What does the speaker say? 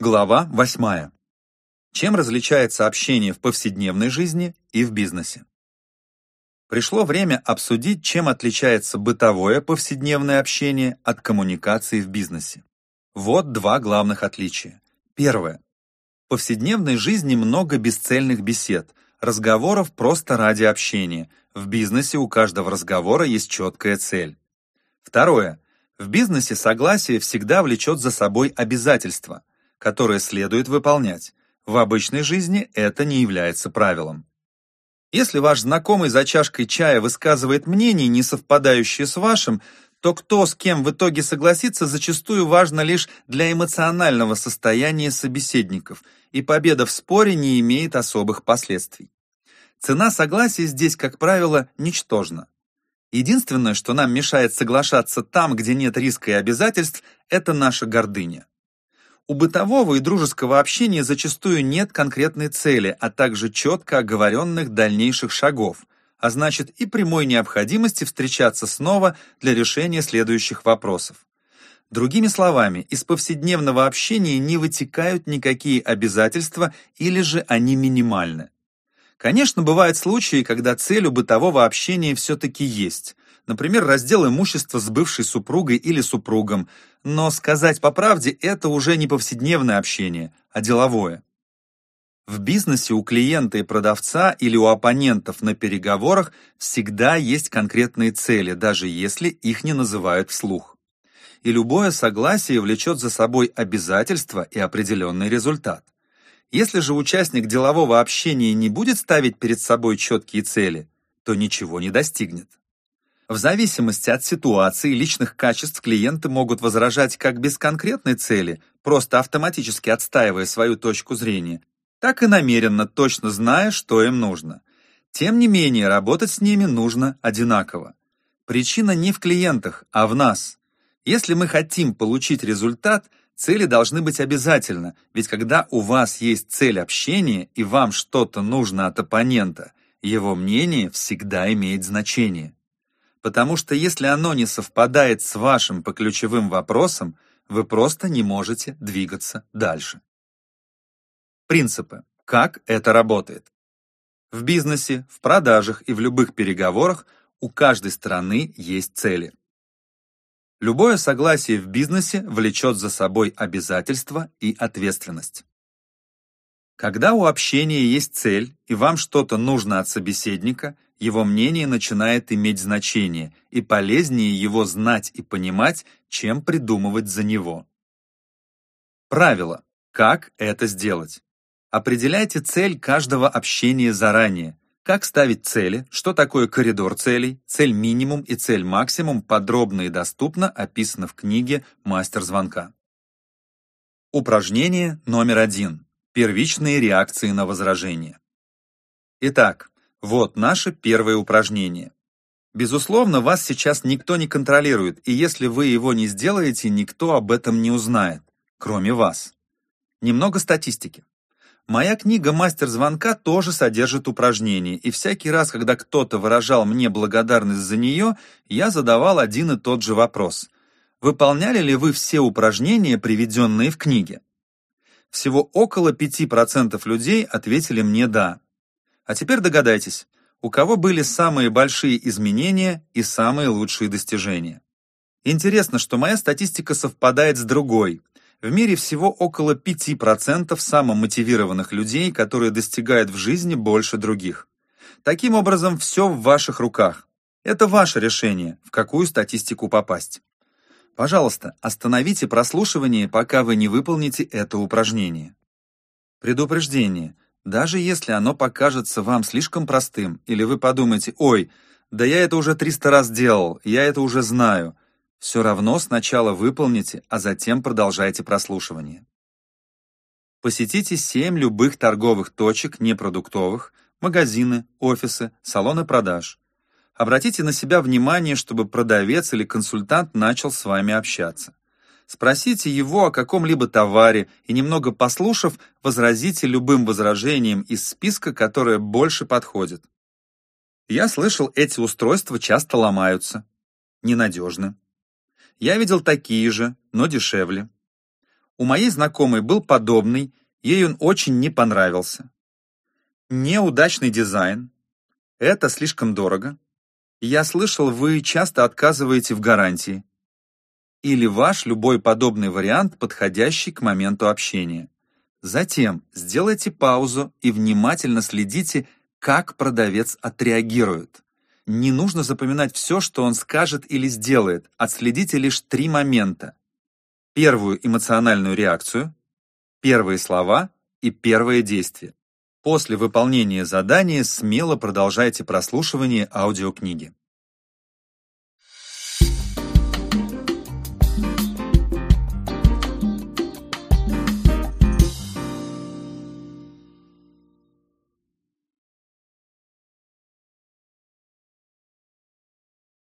Глава 8. Чем различается общение в повседневной жизни и в бизнесе? Пришло время обсудить, чем отличается бытовое повседневное общение от коммуникации в бизнесе. Вот два главных отличия. Первое. В повседневной жизни много бесцельных бесед, разговоров просто ради общения. В бизнесе у каждого разговора есть четкая цель. Второе. В бизнесе согласие всегда влечет за собой обязательства, которые следует выполнять. В обычной жизни это не является правилом. Если ваш знакомый за чашкой чая высказывает мнение, не совпадающее с вашим, то кто с кем в итоге согласится, зачастую важно лишь для эмоционального состояния собеседников, и победа в споре не имеет особых последствий. Цена согласия здесь, как правило, ничтожна. Единственное, что нам мешает соглашаться там, где нет риска и обязательств, это наша гордыня. У бытового и дружеского общения зачастую нет конкретной цели, а также четко оговоренных дальнейших шагов, а значит и прямой необходимости встречаться снова для решения следующих вопросов. Другими словами, из повседневного общения не вытекают никакие обязательства или же они минимальны. Конечно, бывают случаи, когда цель у бытового общения все-таки есть. Например, раздел имущества с бывшей супругой или супругом. Но сказать по правде, это уже не повседневное общение, а деловое. В бизнесе у клиента и продавца или у оппонентов на переговорах всегда есть конкретные цели, даже если их не называют вслух. И любое согласие влечет за собой обязательства и определенный результат. Если же участник делового общения не будет ставить перед собой четкие цели, то ничего не достигнет. В зависимости от ситуации личных качеств клиенты могут возражать как без конкретной цели, просто автоматически отстаивая свою точку зрения, так и намеренно, точно зная, что им нужно. Тем не менее, работать с ними нужно одинаково. Причина не в клиентах, а в нас. Если мы хотим получить результат, Цели должны быть обязательно, ведь когда у вас есть цель общения и вам что-то нужно от оппонента, его мнение всегда имеет значение. Потому что если оно не совпадает с вашим по ключевым вопросам, вы просто не можете двигаться дальше. Принципы. Как это работает? В бизнесе, в продажах и в любых переговорах у каждой стороны есть цели. Любое согласие в бизнесе влечет за собой обязательства и ответственность. Когда у общения есть цель, и вам что-то нужно от собеседника, его мнение начинает иметь значение, и полезнее его знать и понимать, чем придумывать за него. Правило. Как это сделать? Определяйте цель каждого общения заранее, как ставить цели, что такое коридор целей, цель минимум и цель максимум подробно и доступно описано в книге «Мастер звонка». Упражнение номер один. Первичные реакции на возражение. Итак, вот наше первое упражнение. Безусловно, вас сейчас никто не контролирует, и если вы его не сделаете, никто об этом не узнает, кроме вас. Немного статистики. Моя книга «Мастер звонка» тоже содержит упражнения, и всякий раз, когда кто-то выражал мне благодарность за нее, я задавал один и тот же вопрос. Выполняли ли вы все упражнения, приведенные в книге? Всего около 5% людей ответили мне «да». А теперь догадайтесь, у кого были самые большие изменения и самые лучшие достижения. Интересно, что моя статистика совпадает с другой – в мире всего около 5% самомотивированных людей, которые достигают в жизни больше других. Таким образом, все в ваших руках. Это ваше решение, в какую статистику попасть. Пожалуйста, остановите прослушивание, пока вы не выполните это упражнение. Предупреждение. Даже если оно покажется вам слишком простым, или вы подумаете, ой, да я это уже 300 раз делал, я это уже знаю, все равно сначала выполните, а затем продолжайте прослушивание. Посетите 7 любых торговых точек непродуктовых, магазины, офисы, салоны продаж. Обратите на себя внимание, чтобы продавец или консультант начал с вами общаться. Спросите его о каком-либо товаре и, немного послушав, возразите любым возражением из списка, которое больше подходит. Я слышал, эти устройства часто ломаются. Ненадежны. Я видел такие же, но дешевле. У моей знакомой был подобный, ей он очень не понравился. Неудачный дизайн. Это слишком дорого. Я слышал, вы часто отказываете в гарантии. Или ваш любой подобный вариант, подходящий к моменту общения. Затем сделайте паузу и внимательно следите, как продавец отреагирует. Не нужно запоминать все, что он скажет или сделает, отследите лишь три момента. Первую эмоциональную реакцию, первые слова и первое действие. После выполнения задания смело продолжайте прослушивание аудиокниги.